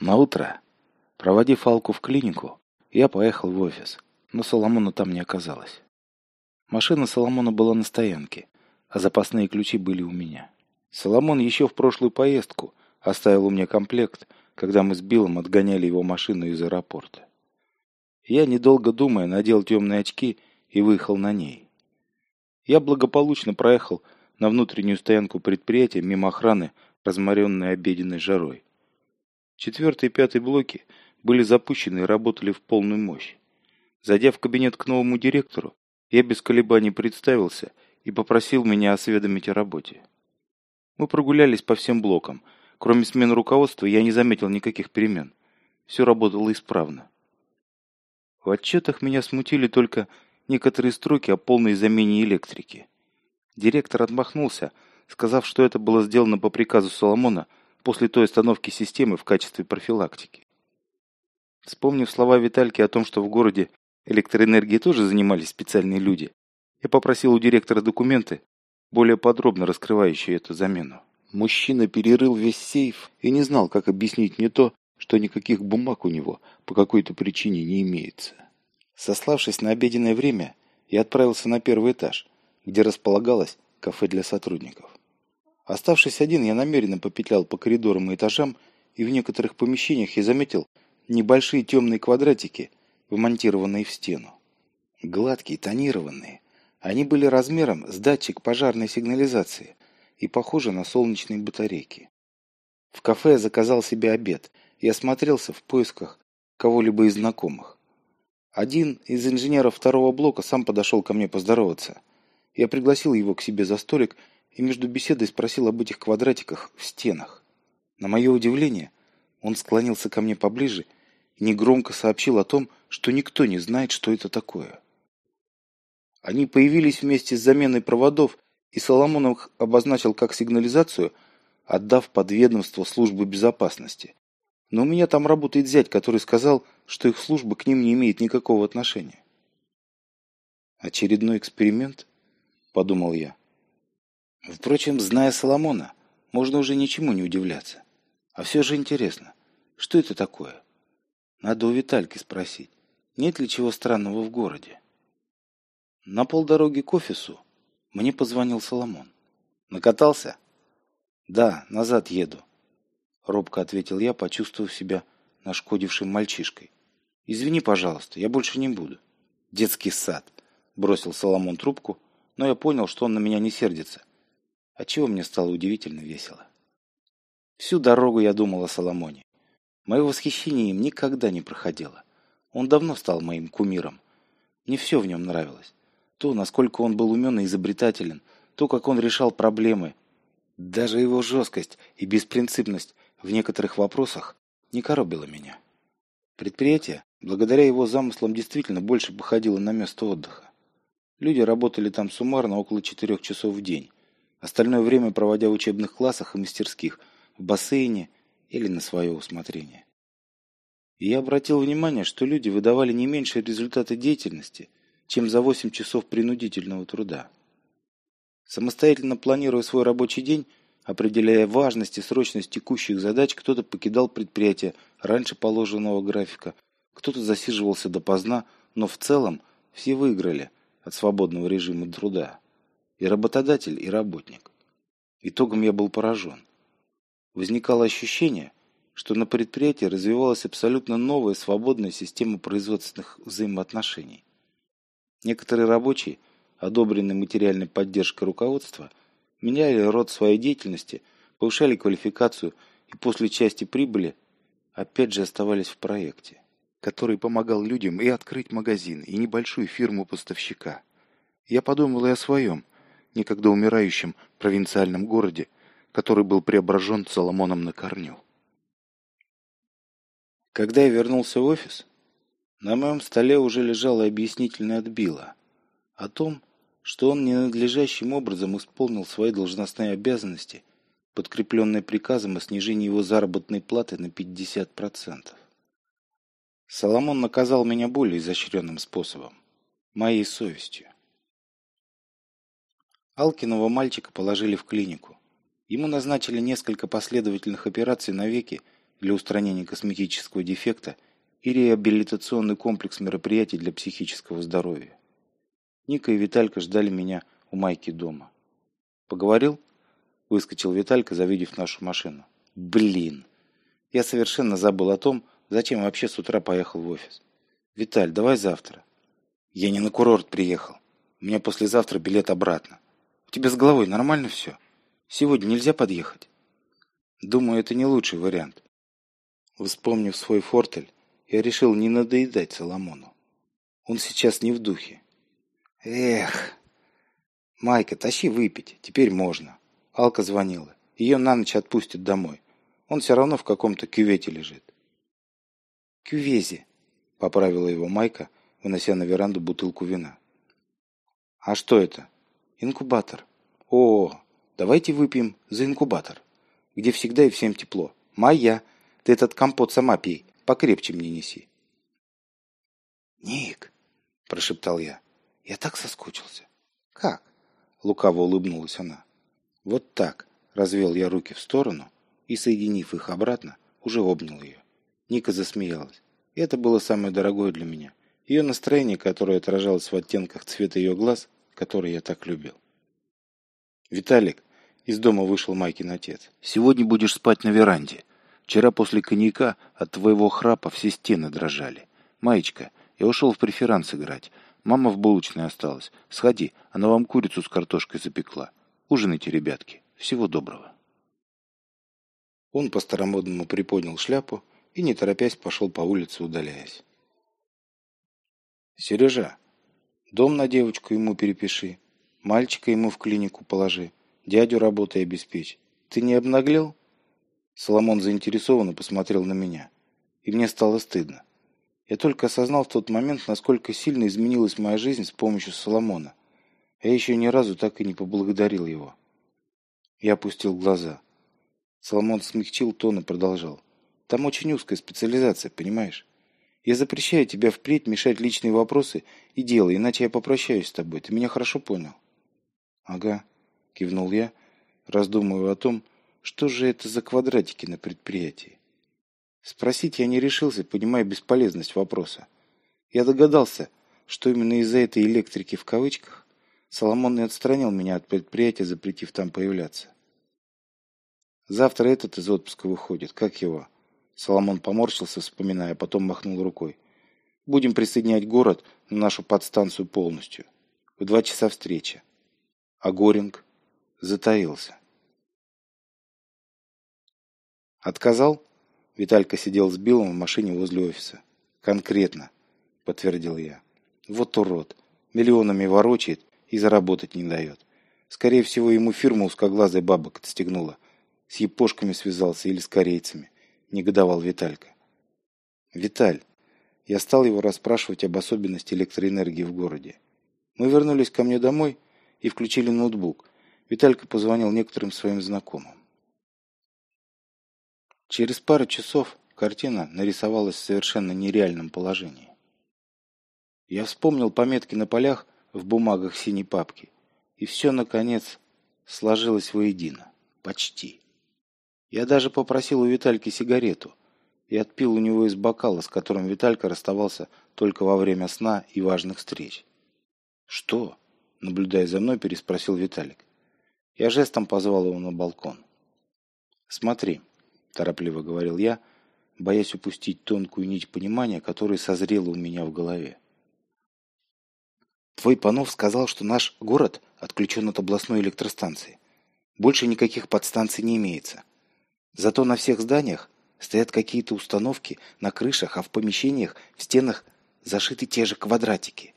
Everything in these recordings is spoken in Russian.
На утро, проводив Алку в клинику, я поехал в офис, но Соломона там не оказалось. Машина Соломона была на стоянке, а запасные ключи были у меня. Соломон еще в прошлую поездку оставил у меня комплект, когда мы с Биллом отгоняли его машину из аэропорта. Я, недолго думая, надел темные очки и выехал на ней. Я благополучно проехал на внутреннюю стоянку предприятия мимо охраны, разморенной обеденной жарой. Четвертый и пятый блоки были запущены и работали в полную мощь. Зайдя в кабинет к новому директору, я без колебаний представился и попросил меня осведомить о работе. Мы прогулялись по всем блокам. Кроме смены руководства, я не заметил никаких перемен. Все работало исправно. В отчетах меня смутили только некоторые строки о полной замене электрики. Директор отмахнулся, сказав, что это было сделано по приказу Соломона – после той остановки системы в качестве профилактики. Вспомнив слова Витальки о том, что в городе электроэнергией тоже занимались специальные люди, я попросил у директора документы, более подробно раскрывающие эту замену. Мужчина перерыл весь сейф и не знал, как объяснить мне то, что никаких бумаг у него по какой-то причине не имеется. Сославшись на обеденное время, я отправился на первый этаж, где располагалось кафе для сотрудников. Оставшись один, я намеренно попетлял по коридорам и этажам, и в некоторых помещениях я заметил небольшие темные квадратики, вмонтированные в стену. Гладкие, тонированные. Они были размером с датчик пожарной сигнализации и похожи на солнечные батарейки. В кафе я заказал себе обед и осмотрелся в поисках кого-либо из знакомых. Один из инженеров второго блока сам подошел ко мне поздороваться. Я пригласил его к себе за столик и между беседой спросил об этих квадратиках в стенах. На мое удивление, он склонился ко мне поближе и негромко сообщил о том, что никто не знает, что это такое. Они появились вместе с заменой проводов, и Соломонов обозначил как сигнализацию, отдав под ведомство службы безопасности. Но у меня там работает зять, который сказал, что их служба к ним не имеет никакого отношения. «Очередной эксперимент?» – подумал я. Впрочем, зная Соломона, можно уже ничему не удивляться. А все же интересно, что это такое? Надо у Витальки спросить, нет ли чего странного в городе. На полдороги к офису мне позвонил Соломон. Накатался? Да, назад еду. Робко ответил я, почувствовав себя нашкодившим мальчишкой. Извини, пожалуйста, я больше не буду. Детский сад. Бросил Соломон трубку, но я понял, что он на меня не сердится отчего мне стало удивительно весело. Всю дорогу я думал о Соломоне. Мое восхищение им никогда не проходило. Он давно стал моим кумиром. Мне все в нем нравилось. То, насколько он был умен и изобретателен, то, как он решал проблемы. Даже его жесткость и беспринципность в некоторых вопросах не коробило меня. Предприятие, благодаря его замыслам, действительно больше походило на место отдыха. Люди работали там суммарно около четырех часов в день, остальное время проводя в учебных классах и мастерских, в бассейне или на свое усмотрение. И я обратил внимание, что люди выдавали не меньше результаты деятельности, чем за 8 часов принудительного труда. Самостоятельно планируя свой рабочий день, определяя важность и срочность текущих задач, кто-то покидал предприятие раньше положенного графика, кто-то засиживался допоздна, но в целом все выиграли от свободного режима труда и работодатель, и работник. Итогом я был поражен. Возникало ощущение, что на предприятии развивалась абсолютно новая свободная система производственных взаимоотношений. Некоторые рабочие, одобренные материальной поддержкой руководства, меняли род своей деятельности, повышали квалификацию и после части прибыли опять же оставались в проекте, который помогал людям и открыть магазин, и небольшую фирму поставщика. Я подумал и о своем, некогда умирающем провинциальном городе, который был преображен Соломоном на корню. Когда я вернулся в офис, на моем столе уже лежало объяснительное от Билла о том, что он ненадлежащим образом исполнил свои должностные обязанности, подкрепленные приказом о снижении его заработной платы на 50%. Соломон наказал меня более изощренным способом – моей совестью. Алкиного мальчика положили в клинику. Ему назначили несколько последовательных операций на веки для устранения косметического дефекта и реабилитационный комплекс мероприятий для психического здоровья. Ника и Виталька ждали меня у Майки дома. «Поговорил?» – выскочил Виталька, завидев нашу машину. «Блин! Я совершенно забыл о том, зачем вообще с утра поехал в офис. Виталь, давай завтра». «Я не на курорт приехал. У меня послезавтра билет обратно. У тебя с головой нормально все? Сегодня нельзя подъехать?» «Думаю, это не лучший вариант». Вспомнив свой фортель, я решил не надоедать Соломону. Он сейчас не в духе. Эх. Майка, тащи выпить, теперь можно. Алка звонила. Ее на ночь отпустят домой. Он все равно в каком-то кювете лежит. Кювезе, поправила его Майка, вынося на веранду бутылку вина. А что это? Инкубатор. О, давайте выпьем за инкубатор, где всегда и всем тепло. Майя, ты этот компот сама пей, покрепче мне неси. Ник, прошептал я. Я так соскучился. Как? Лукаво улыбнулась она. Вот так. Развел я руки в сторону и, соединив их обратно, уже обнял ее. Ника засмеялась. Это было самое дорогое для меня. Ее настроение, которое отражалось в оттенках цвета ее глаз, который я так любил. «Виталик», — из дома вышел Майкин отец, — «сегодня будешь спать на веранде. Вчера после коньяка от твоего храпа все стены дрожали. Маечка, я ушел в преферанс играть. Мама в булочной осталась. Сходи, она вам курицу с картошкой запекла. Ужинайте, ребятки. Всего доброго. Он по-старомодному приподнял шляпу и, не торопясь, пошел по улице, удаляясь. «Сережа, дом на девочку ему перепиши, мальчика ему в клинику положи, дядю работой обеспечь. Ты не обнаглел?» Соломон заинтересованно посмотрел на меня, и мне стало стыдно. Я только осознал в тот момент, насколько сильно изменилась моя жизнь с помощью Соломона. Я еще ни разу так и не поблагодарил его. Я опустил глаза. Соломон смягчил тон и продолжал. Там очень узкая специализация, понимаешь? Я запрещаю тебе впредь мешать личные вопросы и дело, иначе я попрощаюсь с тобой. Ты меня хорошо понял? Ага, кивнул я, раздумывая о том, что же это за квадратики на предприятии. Спросить я не решился, понимая бесполезность вопроса. Я догадался, что именно из-за этой электрики в кавычках Соломон и отстранил меня от предприятия, запретив там появляться. Завтра этот из отпуска выходит. Как его? Соломон поморщился, вспоминая, потом махнул рукой. Будем присоединять город на нашу подстанцию полностью. В два часа встреча. А Горинг затаился. Отказал? Виталька сидел с Биллом в машине возле офиса. «Конкретно», — подтвердил я. «Вот урод. Миллионами ворочает и заработать не дает. Скорее всего, ему фирма узкоглазой бабок отстегнула. С япошками связался или с корейцами», — негодовал Виталька. «Виталь». Я стал его расспрашивать об особенности электроэнергии в городе. Мы вернулись ко мне домой и включили ноутбук. Виталька позвонил некоторым своим знакомым. Через пару часов картина нарисовалась в совершенно нереальном положении. Я вспомнил пометки на полях в бумагах синей папки, и все, наконец, сложилось воедино. Почти. Я даже попросил у Витальки сигарету и отпил у него из бокала, с которым Виталька расставался только во время сна и важных встреч. «Что?» – наблюдая за мной, переспросил Виталик. Я жестом позвал его на балкон. «Смотри». – торопливо говорил я, боясь упустить тонкую нить понимания, которая созрела у меня в голове. Твой Панов сказал, что наш город отключен от областной электростанции. Больше никаких подстанций не имеется. Зато на всех зданиях стоят какие-то установки на крышах, а в помещениях, в стенах зашиты те же квадратики.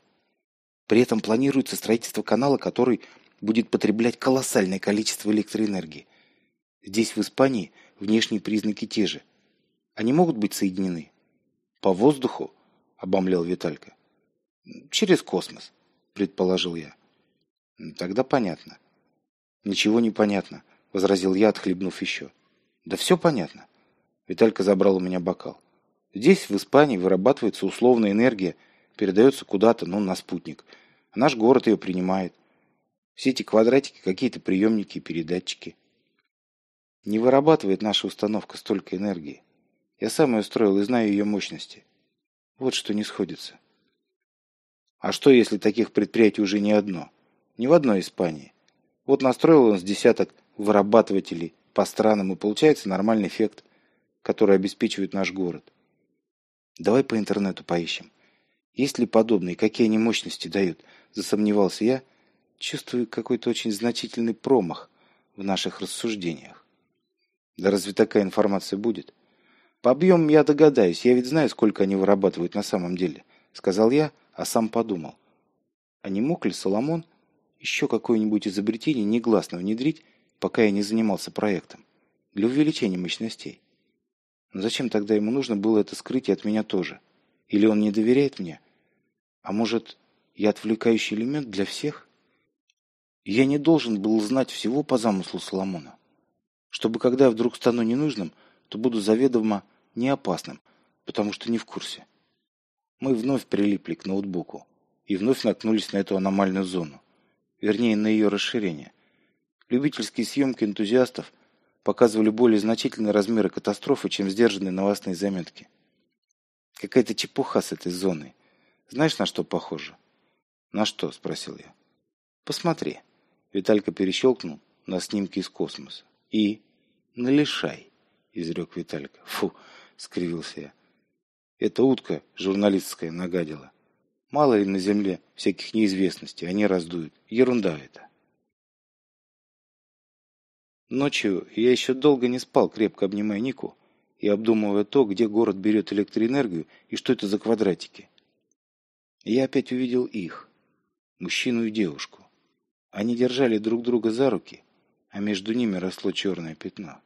При этом планируется строительство канала, который будет потреблять колоссальное количество электроэнергии. Здесь, в Испании, внешние признаки те же. Они могут быть соединены? По воздуху? Обомлел Виталька. Через космос, предположил я. Тогда понятно. Ничего не понятно, возразил я, отхлебнув еще. Да все понятно. Виталька забрал у меня бокал. Здесь, в Испании, вырабатывается условная энергия, передается куда-то, ну, на спутник. Наш город ее принимает. Все эти квадратики, какие-то приемники и передатчики. Не вырабатывает наша установка столько энергии. Я сам ее строил и знаю ее мощности. Вот что не сходится. А что, если таких предприятий уже не одно? Ни в одной Испании. Вот настроил он с десяток вырабатывателей по странам, и получается нормальный эффект, который обеспечивает наш город. Давай по интернету поищем. Есть ли подобные, какие они мощности дают? Засомневался я. Чувствую какой-то очень значительный промах в наших рассуждениях. Да разве такая информация будет? По объемам я догадаюсь, я ведь знаю, сколько они вырабатывают на самом деле, сказал я, а сам подумал. А не мог ли Соломон еще какое-нибудь изобретение негласно внедрить, пока я не занимался проектом, для увеличения мощностей? Но зачем тогда ему нужно было это скрыть и от меня тоже? Или он не доверяет мне? А может, я отвлекающий элемент для всех? Я не должен был знать всего по замыслу Соломона. Чтобы когда я вдруг стану ненужным, то буду заведомо неопасным, потому что не в курсе. Мы вновь прилипли к ноутбуку и вновь наткнулись на эту аномальную зону. Вернее, на ее расширение. Любительские съемки энтузиастов показывали более значительные размеры катастрофы, чем сдержанные новостные заметки. Какая-то чепуха с этой зоной. Знаешь, на что похоже? На что? Спросил я. Посмотри. Виталька перещелкнул на снимки из космоса. И налишай, изрек Виталька. Фу, скривился я. Эта утка журналистская нагадила. Мало ли на земле всяких неизвестностей, они раздуют. Ерунда это. Ночью я еще долго не спал, крепко обнимая Нику и обдумывая то, где город берет электроэнергию и что это за квадратики. Я опять увидел их, мужчину и девушку. Они держали друг друга за руки, а между ними росло черное пятно.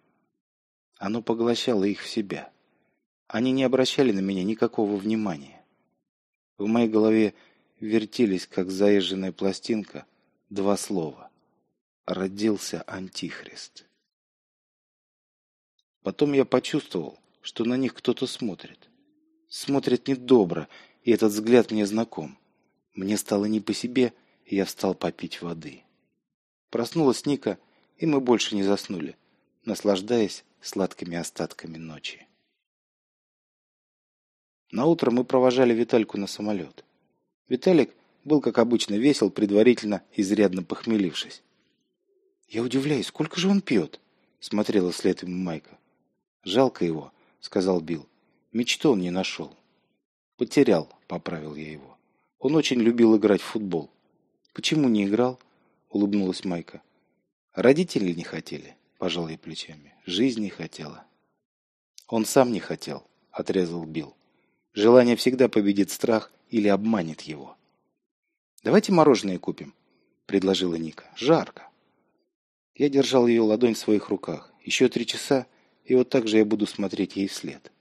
Оно поглощало их в себя. Они не обращали на меня никакого внимания. В моей голове вертелись, как заезженная пластинка, два слова. Родился Антихрист. Потом я почувствовал, что на них кто-то смотрит. Смотрит недобро, и этот взгляд мне знаком. Мне стало не по себе, и я встал попить воды. Проснулась Ника, и мы больше не заснули, наслаждаясь сладкими остатками ночи. На утро мы провожали Витальку на самолет. Виталик был, как обычно, весел, предварительно изрядно похмелившись. «Я удивляюсь, сколько же он пьет?» — смотрела вслед Майка. «Жалко его», — сказал Билл. «Мечту он не нашел». «Потерял», — поправил я его. «Он очень любил играть в футбол». «Почему не играл?» — улыбнулась Майка. «Родители не хотели», — пожал я плечами. «Жизнь не хотела». «Он сам не хотел», — отрезал Билл. «Желание всегда победит страх или обманет его». «Давайте мороженое купим», — предложила Ника. «Жарко». Я держал ее ладонь в своих руках. Еще три часа, и вот так же я буду смотреть ей вслед.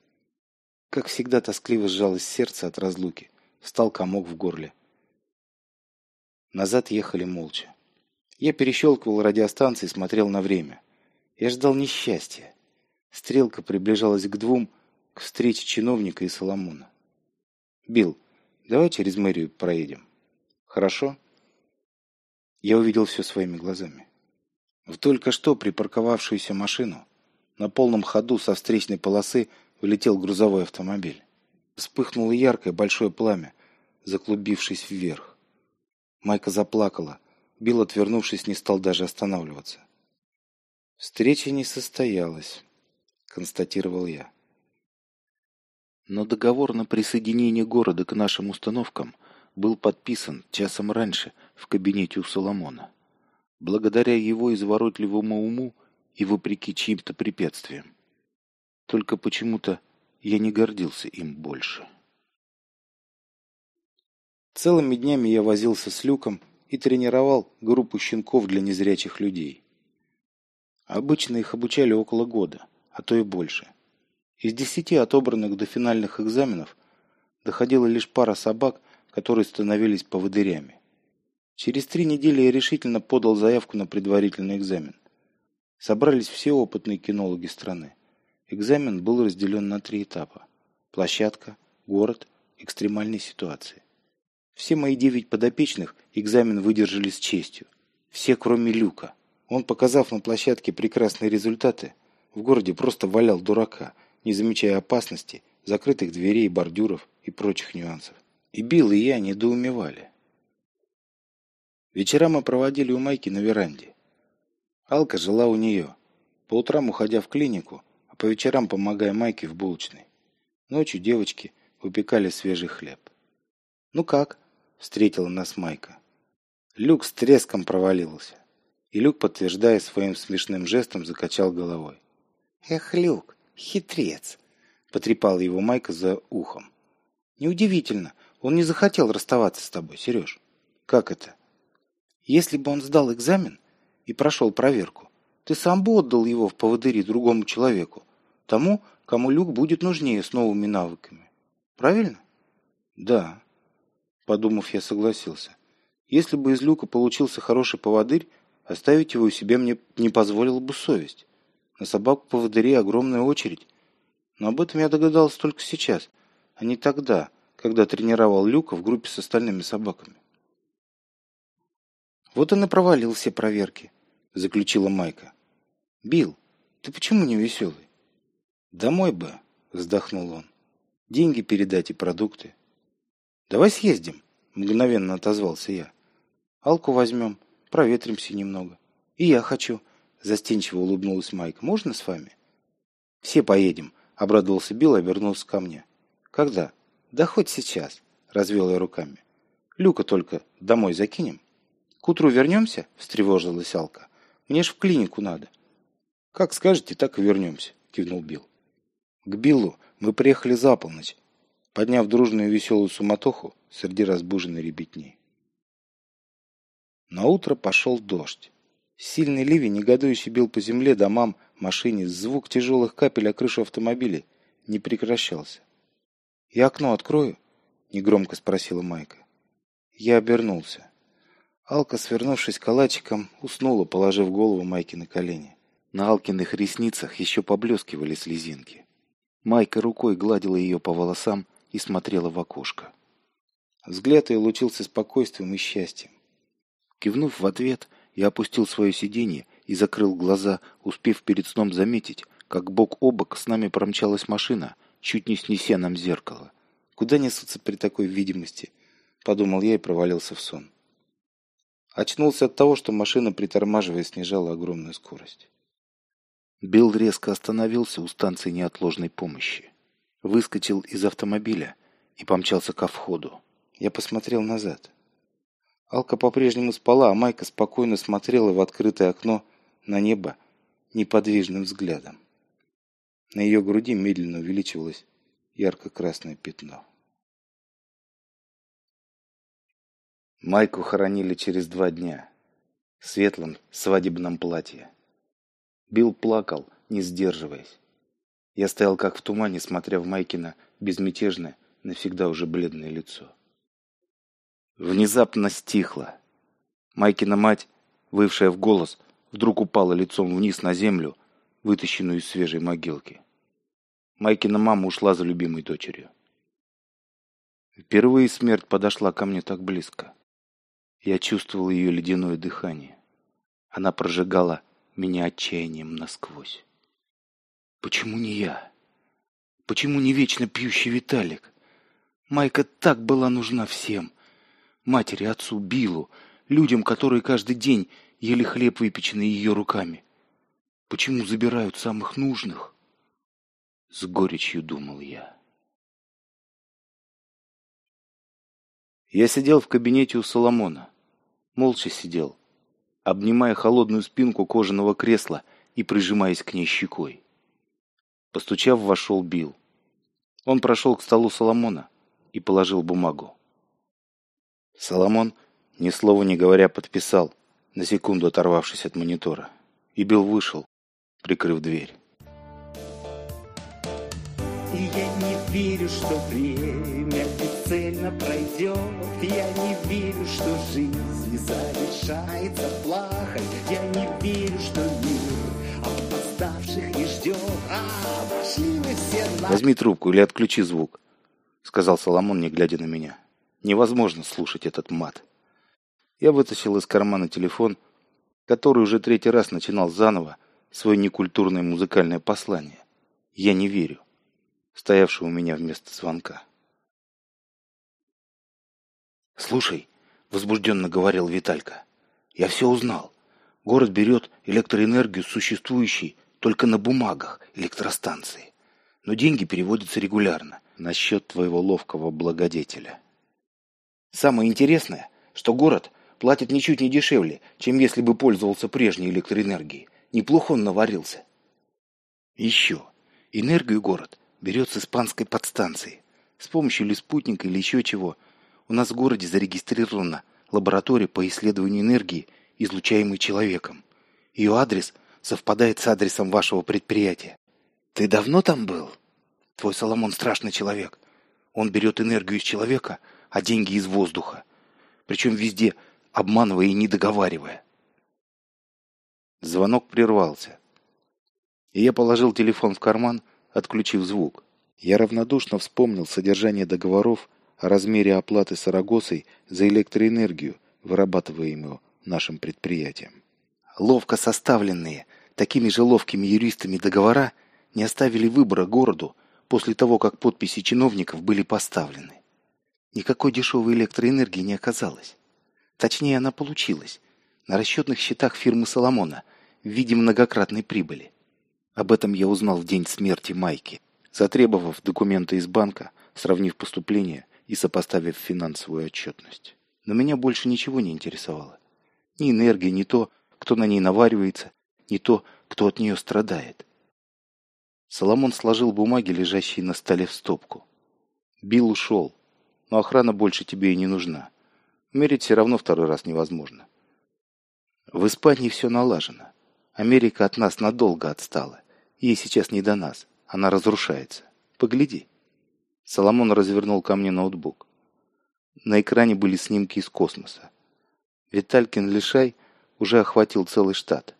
Как всегда тоскливо сжалось сердце от разлуки. Встал комок в горле. Назад ехали молча. Я перещелкивал радиостанции смотрел на время. Я ждал несчастья. Стрелка приближалась к двум, к встрече чиновника и Соломона. «Билл, давай через мэрию проедем». «Хорошо?» Я увидел все своими глазами. В только что припарковавшуюся машину на полном ходу со встречной полосы влетел грузовой автомобиль. Вспыхнуло яркое большое пламя, заклубившись вверх. Майка заплакала. Билл, отвернувшись, не стал даже останавливаться. «Встреча не состоялась», — констатировал я. Но договор на присоединение города к нашим установкам был подписан часом раньше в кабинете у Соломона. Благодаря его изворотливому уму и вопреки чьим-то препятствиям. Только почему-то я не гордился им больше. Целыми днями я возился с Люком и тренировал группу щенков для незрячих людей. Обычно их обучали около года, а то и больше. Из десяти отобранных до финальных экзаменов доходила лишь пара собак, которые становились поводырями. Через три недели я решительно подал заявку на предварительный экзамен. Собрались все опытные кинологи страны. Экзамен был разделен на три этапа. Площадка, город, экстремальные ситуации. Все мои девять подопечных экзамен выдержали с честью. Все, кроме Люка. Он, показав на площадке прекрасные результаты, в городе просто валял дурака, не замечая опасности, закрытых дверей, бордюров и прочих нюансов. И Билл и я недоумевали. Вечера мы проводили у Майки на веранде. Алка жила у нее, по утрам уходя в клинику, а по вечерам помогая Майке в булочной. Ночью девочки выпекали свежий хлеб. «Ну как?» – встретила нас Майка. Люк с треском провалился. И Люк, подтверждая своим смешным жестом, закачал головой. «Эх, Люк, хитрец!» – потрепал его Майка за ухом. «Неудивительно, он не захотел расставаться с тобой, Сереж». «Как это?» «Если бы он сдал экзамен и прошел проверку, ты сам бы отдал его в поводыри другому человеку, тому, кому Люк будет нужнее с новыми навыками. Правильно? Да. Подумав, я согласился. Если бы из Люка получился хороший поводырь, оставить его у себя мне не позволила бы совесть. На собаку поводырей огромная очередь. Но об этом я догадался только сейчас, а не тогда, когда тренировал Люка в группе с остальными собаками. Вот он и провалил все проверки, заключила Майка. Бил, ты почему не веселый? Домой бы, вздохнул он. Деньги передать и продукты. Давай съездим, мгновенно отозвался я. Алку возьмем, проветримся немного. И я хочу, застенчиво улыбнулась Майка. Можно с вами? Все поедем, обрадовался Билл и обернулся ко мне. Когда? Да хоть сейчас, развел я руками. Люка только домой закинем. К утру вернемся? встревожилась Алка. Мне ж в клинику надо. «Как скажете, так и вернемся», — кивнул Билл. К Биллу мы приехали за полночь, подняв дружную веселую суматоху среди разбуженной ребятни. На утро пошел дождь. Сильный ливень, негодующий бил по земле, домам, машине, звук тяжелых капель о крышу автомобиля не прекращался. «Я окно открою?» — негромко спросила Майка. Я обернулся. Алка, свернувшись калачиком, уснула, положив голову Майке на колени. На Алкиных ресницах еще поблескивали слезинки. Майка рукой гладила ее по волосам и смотрела в окошко. Взгляд ее лучился спокойствием и счастьем. Кивнув в ответ, я опустил свое сиденье и закрыл глаза, успев перед сном заметить, как бок о бок с нами промчалась машина, чуть не снеся нам зеркало. Куда несутся при такой видимости? Подумал я и провалился в сон. Очнулся от того, что машина, притормаживая, снижала огромную скорость. Билл резко остановился у станции неотложной помощи. Выскочил из автомобиля и помчался ко входу. Я посмотрел назад. Алка по-прежнему спала, а Майка спокойно смотрела в открытое окно на небо неподвижным взглядом. На ее груди медленно увеличивалось ярко-красное пятно. Майку хоронили через два дня в светлом свадебном платье. Билл плакал, не сдерживаясь. Я стоял как в тумане, смотря в Майкина безмятежное, навсегда уже бледное лицо. Внезапно стихло. Майкина мать, вывшая в голос, вдруг упала лицом вниз на землю, вытащенную из свежей могилки. Майкина мама ушла за любимой дочерью. Впервые смерть подошла ко мне так близко. Я чувствовал ее ледяное дыхание. Она прожигала меня отчаянием насквозь. Почему не я? Почему не вечно пьющий Виталик? Майка так была нужна всем. Матери, отцу, Биллу, людям, которые каждый день ели хлеб, выпеченный ее руками. Почему забирают самых нужных? С горечью думал я. Я сидел в кабинете у Соломона. Молча сидел, обнимая холодную спинку кожаного кресла и прижимаясь к ней щекой. Постучав, вошел Билл. Он прошел к столу Соломона и положил бумагу. Соломон, ни слова не говоря, подписал, на секунду оторвавшись от монитора. И Билл вышел, прикрыв дверь. И я не верю, что время бесцельно пройдет. Я не верю, что жизнь завершается плахой. Я не верю, что мир опоздавших не ждет. А, пошли мы все на... Возьми трубку или отключи звук, сказал Соломон, не глядя на меня. Невозможно слушать этот мат. Я вытащил из кармана телефон, который уже третий раз начинал заново свое некультурное музыкальное послание. Я не верю. стоявший у меня вместо звонка. «Слушай», — возбужденно говорил Виталька, — «я все узнал. Город берет электроэнергию существующей только на бумагах электростанции, но деньги переводятся регулярно на счет твоего ловкого благодетеля. Самое интересное, что город платит ничуть не дешевле, чем если бы пользовался прежней электроэнергией. Неплохо он наварился. Еще. Энергию город берет с испанской подстанции. С помощью или спутника, или еще чего. У нас в городе зарегистрирована лаборатория по исследованию энергии, излучаемой человеком. Ее адрес совпадает с адресом вашего предприятия. Ты давно там был? Твой Соломон страшный человек. Он берет энергию из человека, а деньги из воздуха. Причем везде обманывая и не договаривая. Звонок прервался. И я положил телефон в карман, отключив звук. Я равнодушно вспомнил содержание договоров размере оплаты Сарагосой за электроэнергию, вырабатываемую нашим предприятием. Ловко составленные, такими же ловкими юристами договора не оставили выбора городу после того, как подписи чиновников были поставлены. Никакой дешевой электроэнергии не оказалось. Точнее, она получилась. На расчетных счетах фирмы «Соломона» в виде многократной прибыли. Об этом я узнал в день смерти Майки, затребовав документы из банка, сравнив поступления и сопоставив финансовую отчетность. Но меня больше ничего не интересовало. Ни энергия, ни то, кто на ней наваривается, ни то, кто от нее страдает. Соломон сложил бумаги, лежащие на столе в стопку. Билл ушел, но охрана больше тебе и не нужна. Умереть все равно второй раз невозможно. В Испании все налажено. Америка от нас надолго отстала. Ей сейчас не до нас. Она разрушается. Погляди. Соломон развернул ко мне ноутбук. На экране были снимки из космоса. Виталькин Лишай уже охватил целый штат.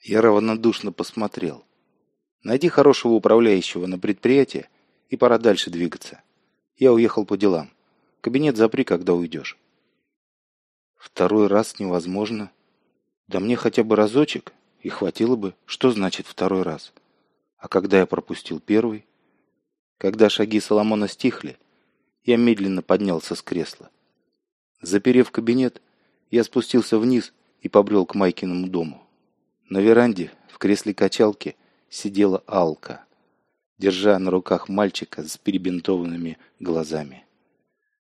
Я равнодушно посмотрел. Найди хорошего управляющего на предприятие, и пора дальше двигаться. Я уехал по делам. Кабинет запри, когда уйдешь. Второй раз невозможно. Да мне хотя бы разочек, и хватило бы. Что значит второй раз? А когда я пропустил первый? Когда шаги Соломона стихли, я медленно поднялся с кресла. Заперев кабинет, я спустился вниз и побрел к Майкиному дому. На веранде, в кресле качалки, сидела Алка держа на руках мальчика с перебинтованными глазами.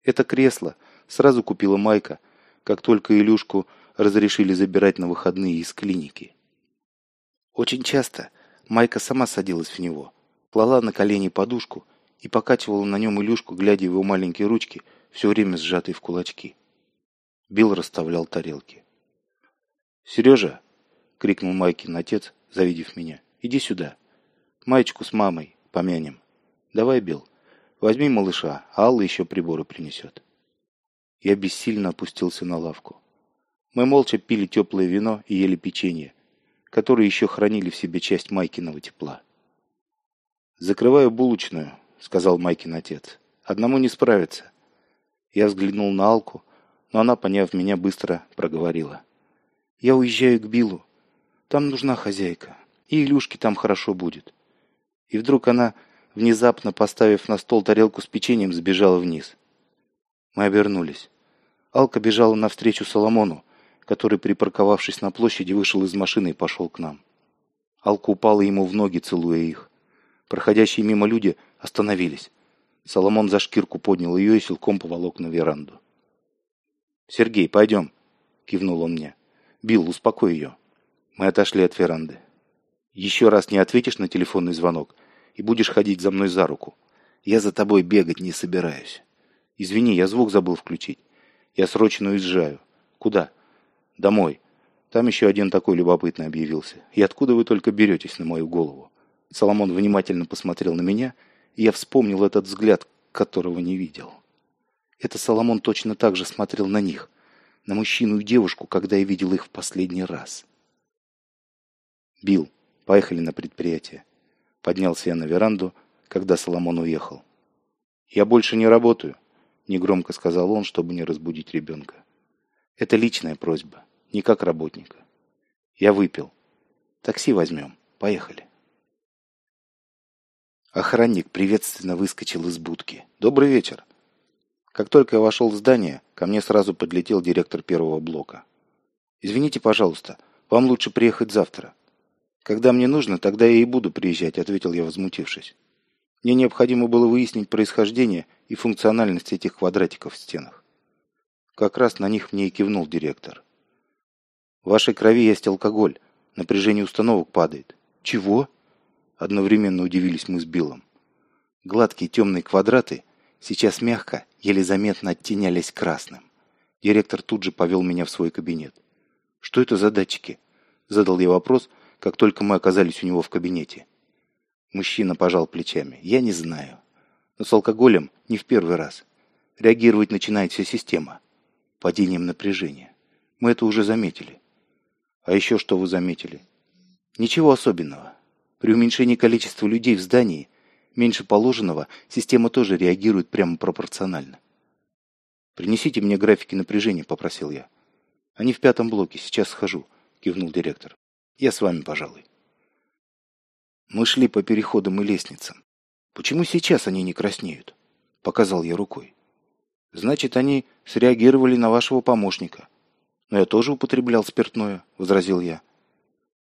Это кресло сразу купила Майка, как только Илюшку разрешили забирать на выходные из клиники. Очень часто Майка сама садилась в него, клала на колени подушку и покачивала на нем Илюшку, глядя его маленькие ручки, все время сжатые в кулачки. Билл расставлял тарелки. «Сережа!» — крикнул Майкин отец, завидев меня. «Иди сюда. Маечку с мамой помянем. Давай, Билл, возьми малыша, а Алла еще приборы принесет. Я бессильно опустился на лавку. Мы молча пили теплое вино и ели печенье, которые еще хранили в себе часть Майкиного тепла. «Закрываю булочную», — сказал Майкин отец. «Одному не справиться». Я взглянул на Алку, но она, поняв меня, быстро проговорила. «Я уезжаю к Биллу. Там нужна хозяйка. И Илюшке там хорошо будет. И вдруг она, внезапно поставив на стол тарелку с печеньем, сбежала вниз. Мы обернулись. Алка бежала навстречу Соломону, который, припарковавшись на площади, вышел из машины и пошел к нам. Алка упала ему в ноги, целуя их. Проходящие мимо люди остановились. Соломон за шкирку поднял ее и силком поволок на веранду. «Сергей, пойдем», — кивнул он мне. «Билл, успокой ее». Мы отошли от веранды. Еще раз не ответишь на телефонный звонок и будешь ходить за мной за руку. Я за тобой бегать не собираюсь. Извини, я звук забыл включить. Я срочно уезжаю. Куда? Домой. Там еще один такой любопытный объявился. И откуда вы только беретесь на мою голову? Соломон внимательно посмотрел на меня, и я вспомнил этот взгляд, которого не видел. Это Соломон точно так же смотрел на них, на мужчину и девушку, когда я видел их в последний раз. Бил. Поехали на предприятие. Поднялся я на веранду, когда Соломон уехал. «Я больше не работаю», — негромко сказал он, чтобы не разбудить ребенка. «Это личная просьба, не как работника. Я выпил. Такси возьмем. Поехали». Охранник приветственно выскочил из будки. «Добрый вечер!» Как только я вошел в здание, ко мне сразу подлетел директор первого блока. «Извините, пожалуйста, вам лучше приехать завтра». «Когда мне нужно, тогда я и буду приезжать», — ответил я, возмутившись. Мне необходимо было выяснить происхождение и функциональность этих квадратиков в стенах. Как раз на них мне и кивнул директор. В вашей крови есть алкоголь. Напряжение установок падает. Чего? Одновременно удивились мы с Биллом. Гладкие темные квадраты сейчас мягко, еле заметно оттенялись красным. Директор тут же повел меня в свой кабинет. «Что это за датчики?» Задал я вопрос, как только мы оказались у него в кабинете. Мужчина пожал плечами. «Я не знаю. Но с алкоголем не в первый раз. Реагировать начинает вся система. Падением напряжения. Мы это уже заметили. А еще что вы заметили? Ничего особенного. При уменьшении количества людей в здании, меньше положенного, система тоже реагирует прямо пропорционально. «Принесите мне графики напряжения», — попросил я. «Они в пятом блоке, сейчас схожу», — кивнул директор. «Я с вами, пожалуй». Мы шли по переходам и лестницам. «Почему сейчас они не краснеют?» — показал я рукой. «Значит, они среагировали на вашего помощника. «Но я тоже употреблял спиртное», — возразил я.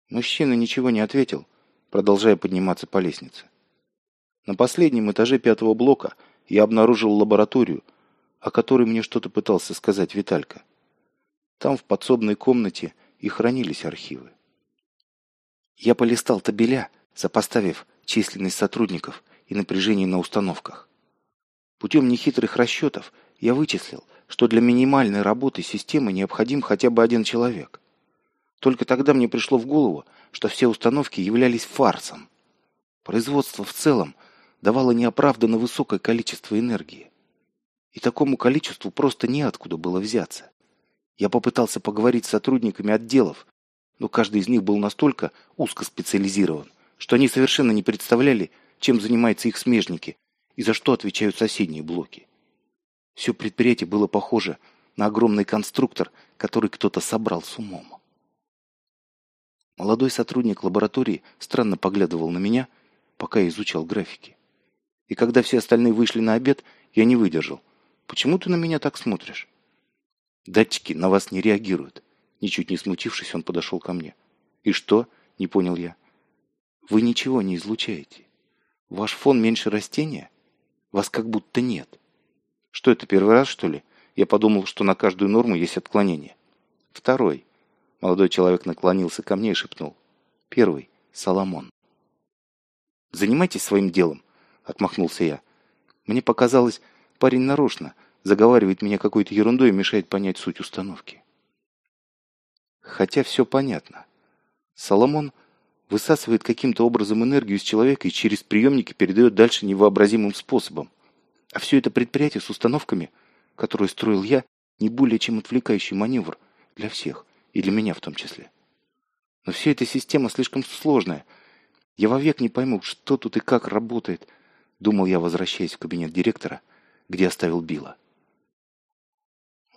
Мужчина ничего не ответил, продолжая подниматься по лестнице. На последнем этаже пятого блока я обнаружил лабораторию, о которой мне что-то пытался сказать Виталька. Там, в подсобной комнате, и хранились архивы. Я полистал табеля, сопоставив численность сотрудников и напряжение на установках. Путем нехитрых расчетов я вычислил, что для минимальной работы системы необходим хотя бы один человек. Только тогда мне пришло в голову, что все установки являлись фарсом. Производство в целом давало неоправданно высокое количество энергии. И такому количеству просто неоткуда было взяться. Я попытался поговорить с сотрудниками отделов, но каждый из них был настолько узкоспециализирован, что они совершенно не представляли, чем занимаются их смежники и за что отвечают соседние блоки. Все предприятие было похоже на огромный конструктор, который кто-то собрал с умом. Молодой сотрудник лаборатории странно поглядывал на меня, пока я изучал графики. И когда все остальные вышли на обед, я не выдержал. «Почему ты на меня так смотришь?» «Датчики на вас не реагируют». Ничуть не смутившись, он подошел ко мне. «И что?» — не понял я. «Вы ничего не излучаете. Ваш фон меньше растения? Вас как будто нет». Что это, первый раз, что ли? Я подумал, что на каждую норму есть отклонение. Второй. Молодой человек наклонился ко мне и шепнул. Первый. Соломон. «Занимайтесь своим делом», — отмахнулся я. Мне показалось, парень нарочно заговаривает меня какой-то ерундой и мешает понять суть установки. Хотя все понятно. Соломон высасывает каким-то образом энергию из человека и через приемники передает дальше невообразимым способом. А все это предприятие с установками, которое строил я, не более чем отвлекающий маневр для всех, и для меня в том числе. Но вся эта система слишком сложная. Я вовек не пойму, что тут и как работает, думал я, возвращаясь в кабинет директора, где оставил Билла.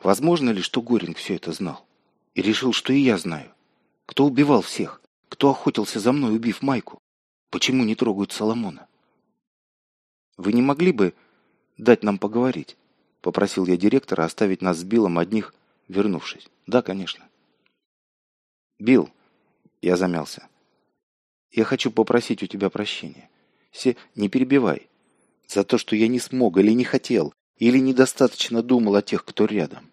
Возможно ли, что Горинг все это знал? И решил, что и я знаю? Кто убивал всех? Кто охотился за мной, убив Майку? Почему не трогают Соломона? Вы не могли бы дать нам поговорить?» Попросил я директора оставить нас с Биллом одних, вернувшись. «Да, конечно». «Билл», я замялся, «я хочу попросить у тебя прощения. Все, не перебивай. За то, что я не смог или не хотел, или недостаточно думал о тех, кто рядом.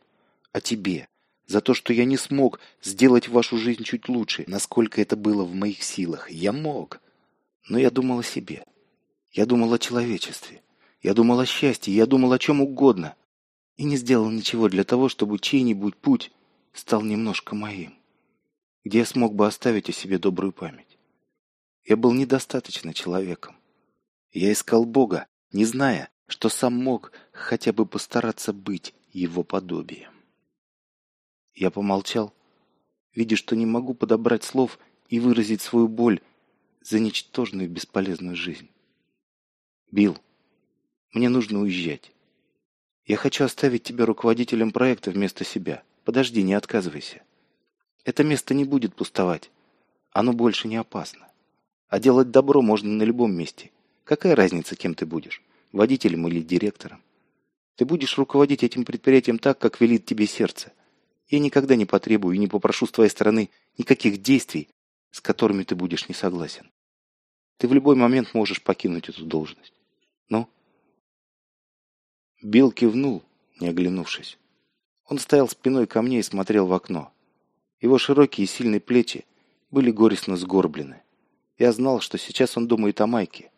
О тебе. За то, что я не смог сделать вашу жизнь чуть лучше, насколько это было в моих силах. Я мог. Но я думал о себе. Я думал о человечестве. Я думал о счастье, я думал о чем угодно. И не сделал ничего для того, чтобы чей-нибудь путь стал немножко моим. Где я смог бы оставить о себе добрую память. Я был недостаточно человеком. Я искал Бога, не зная, что сам мог хотя бы постараться быть его подобием. Я помолчал, видя, что не могу подобрать слов и выразить свою боль за ничтожную бесполезную жизнь. Билл, мне нужно уезжать. Я хочу оставить тебя руководителем проекта вместо себя. Подожди, не отказывайся. Это место не будет пустовать. Оно больше не опасно. А делать добро можно на любом месте. Какая разница, кем ты будешь? Водителем или директором? Ты будешь руководить этим предприятием так, как велит тебе сердце. Я никогда не потребую и не попрошу с твоей стороны никаких действий, с которыми ты будешь не согласен. Ты в любой момент можешь покинуть эту должность. Ну? Билл кивнул, не оглянувшись. Он стоял спиной ко мне и смотрел в окно. Его широкие и сильные плечи были горестно сгорблены. Я знал, что сейчас он думает о Майке.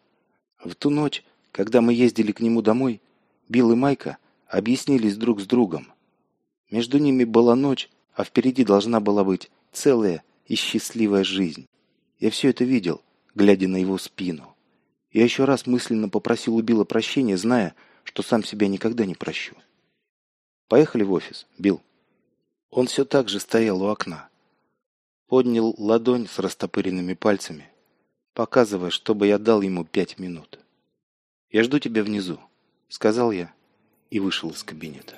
В ту ночь, когда мы ездили к нему домой, Билл и Майка объяснились друг с другом. Между ними была ночь, а впереди должна была быть целая и счастливая жизнь. Я все это видел, глядя на его спину. Я еще раз мысленно попросил у Билла прощения, зная, что сам себя никогда не прощу. «Поехали в офис, Билл». Он все так же стоял у окна. Поднял ладонь с растопыренными пальцами, показывая, чтобы я дал ему пять минут. «Я жду тебя внизу», — сказал я и вышел из кабинета.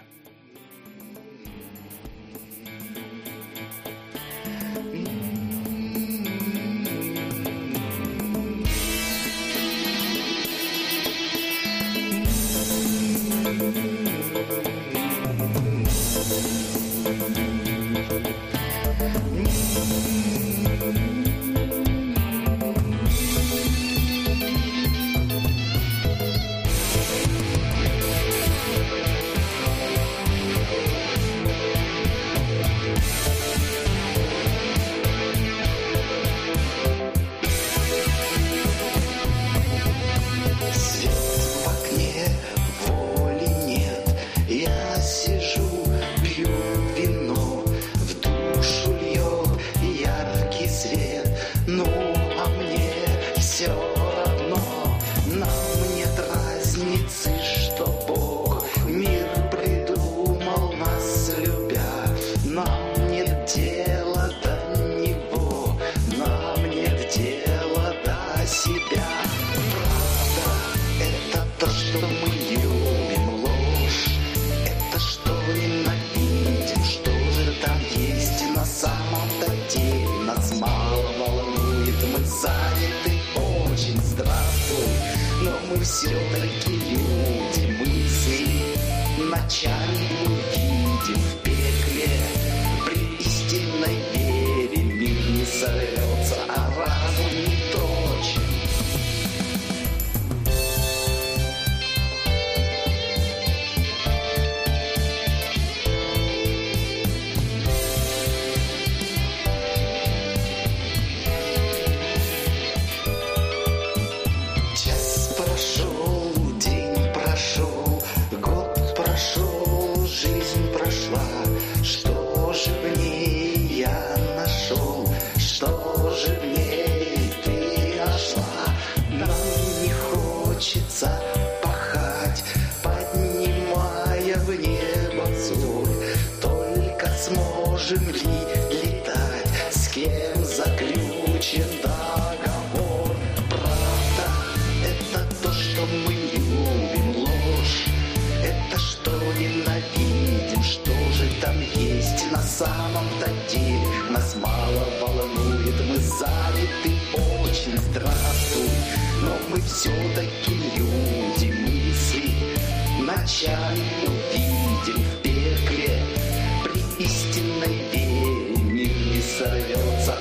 Самом-то деле? Нас мало волнует, мы заняты очень здравствуй. Но мы все-таки люди мысли, ночами увидим в пекле. При истинной вере мир не сорвется,